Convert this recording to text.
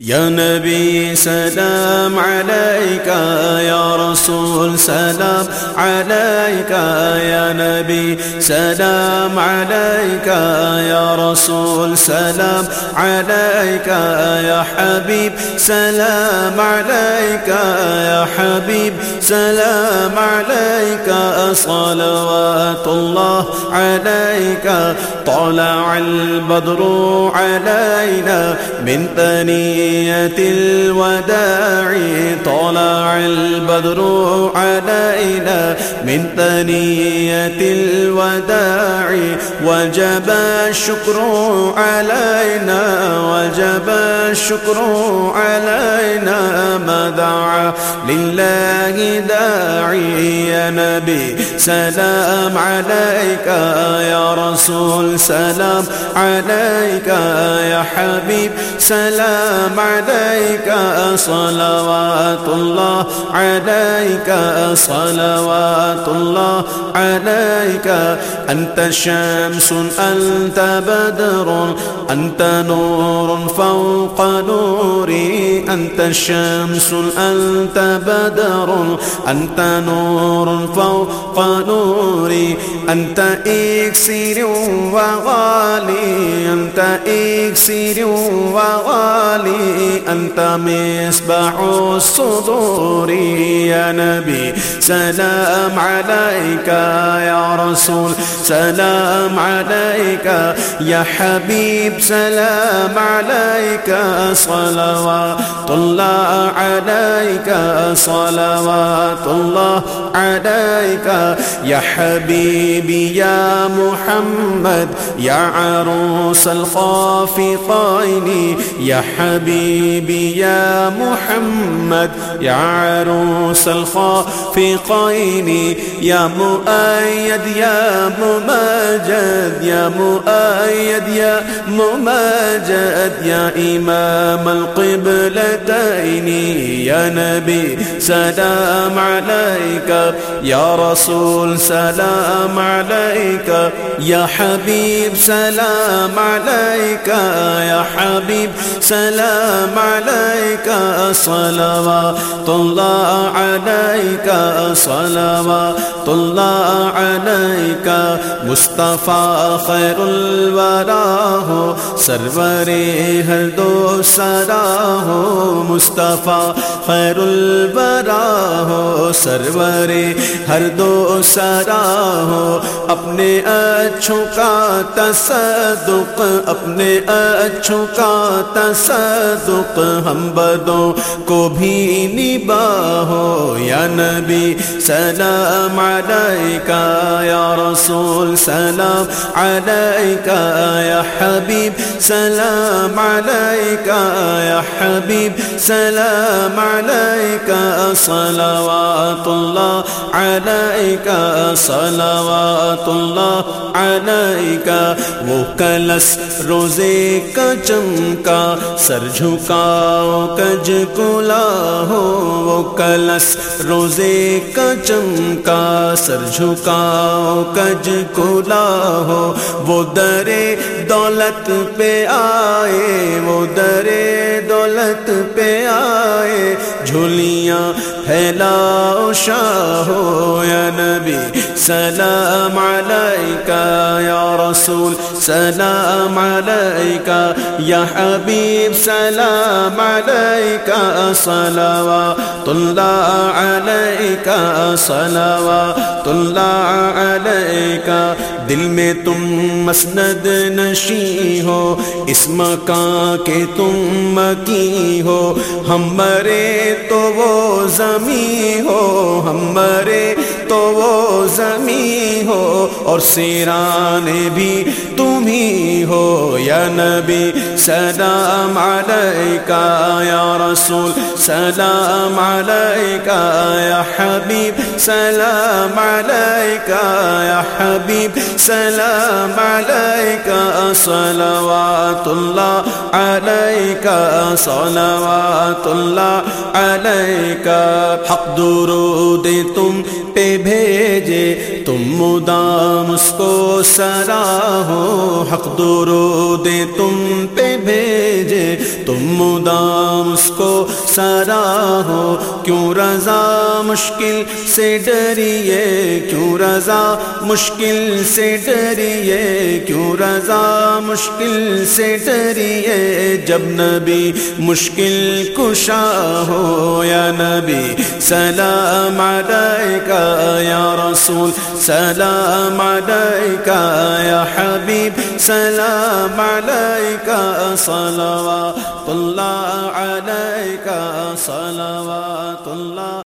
یا نبی سلام علیکہ یا رسول سلام علیکہ یا نبی سلام علیکہ یا رسول سلام علیکہ یا حبیب سلام علیکہ یا حبیب سلام علیکہ صلوات اللہ علیکہ طلع البدر علینا من تنیر الوداع. طلع البدر علينا من ثنية الوداع. وجب الشكر علينا، وجب الشكر علينا. ما دعا لله داعي يا نبي، سلام عليك يا رسول سلام عليك يا حبيب. سلام عليك صلوات الله عليك، صلوات الله عليك. أنت شمس، أنت بدر، أنت نور فوق نوري. أنت الشمس أنت بدر، أنت نور فوق نوري. أنت إكسير وغالي، أنت إكسير وغالي، أنت مصباح الصدور. يا نبي، سلام عليك يا رسول، سلام عليك يا حبيب، سلام عليك صلوات الله عليك، صلوات الله عليك. يا حبيبي يا محمد يا عروس الخافقين، يا حبيبي، يا محمد، يا عروس الخافقين، يا مؤيد، يا مماجد يا مؤيد، يا مماجد يا إمام القبلتين، يا نبي، سلام عليك، يا رسول، سلام عليك، يا حبيب سلام عليك يا حبيب سلام عليك صلوات الله عليك صلوات الله عليك مصطفى خير الوراه سرور ہر دو سراه مصطفى خير الوراه سرور ہر دو سراه اپنے اچھوں کا تصدق اپنے اچھوں کا تصدق ہم بدوں کو بھی نباہو یا نبی سلام علیکہ یا رسول، سلام علیکہ یا حبیب، سلام علیکہ یا حبیب، سلام علیکہ صلوات اللہ علیکہ، صلوات اللہ علیکہ۔ وہ کلس روزے کا چمکا، سر جھکاؤ، کج کلا ہو۔ وہ کلس روزے کا چمکا، سر جھکاؤ، کج کلا ہو۔ وہ درے دولت پہ آئے، وہ درے دولت پہ آئے۔ جھولیاں پھیلاؤ شاہ یا نبی، سلام علیکہ یا رسول، سلام علیکہ یا حبیب، سلام علیکہ صلوات اللہ علیکہ صلوات اللہ علیکہ دل میں تم مسند نشی ہو، اس مکان کے تم مکی ہو۔ ہم مرے تو وہ زمیں ہو ہم مرے تو وہ زمیں ہو اور سیران بھی تم ہی ہو یا نبی سلام علیکہ یا رسول سلام علیکہ یا حبیب سلام علیکہ یا حبیب سلام علیکہ صلوات اللہ علیکہ صلوات اللہ علیکہ حق درود تم پہ بھیجے، تم مدام اس کو سراہو، حق درود تم پہ بھیجے، تم مدام اس کو سرا ہو کیوں رضا مشکل سے ڈریے کیوں رضا؟ مشکل سے ڈریے کیوں رضا؟ مشکل سے ڈریے جب نبی مشکل کشا ہو یا نبی؟ سلام علیکہ یا رسول، سلام علیکہ یا حبیب، سلام علیکہ صلوات اللہ علیکہ، صلوات اللہ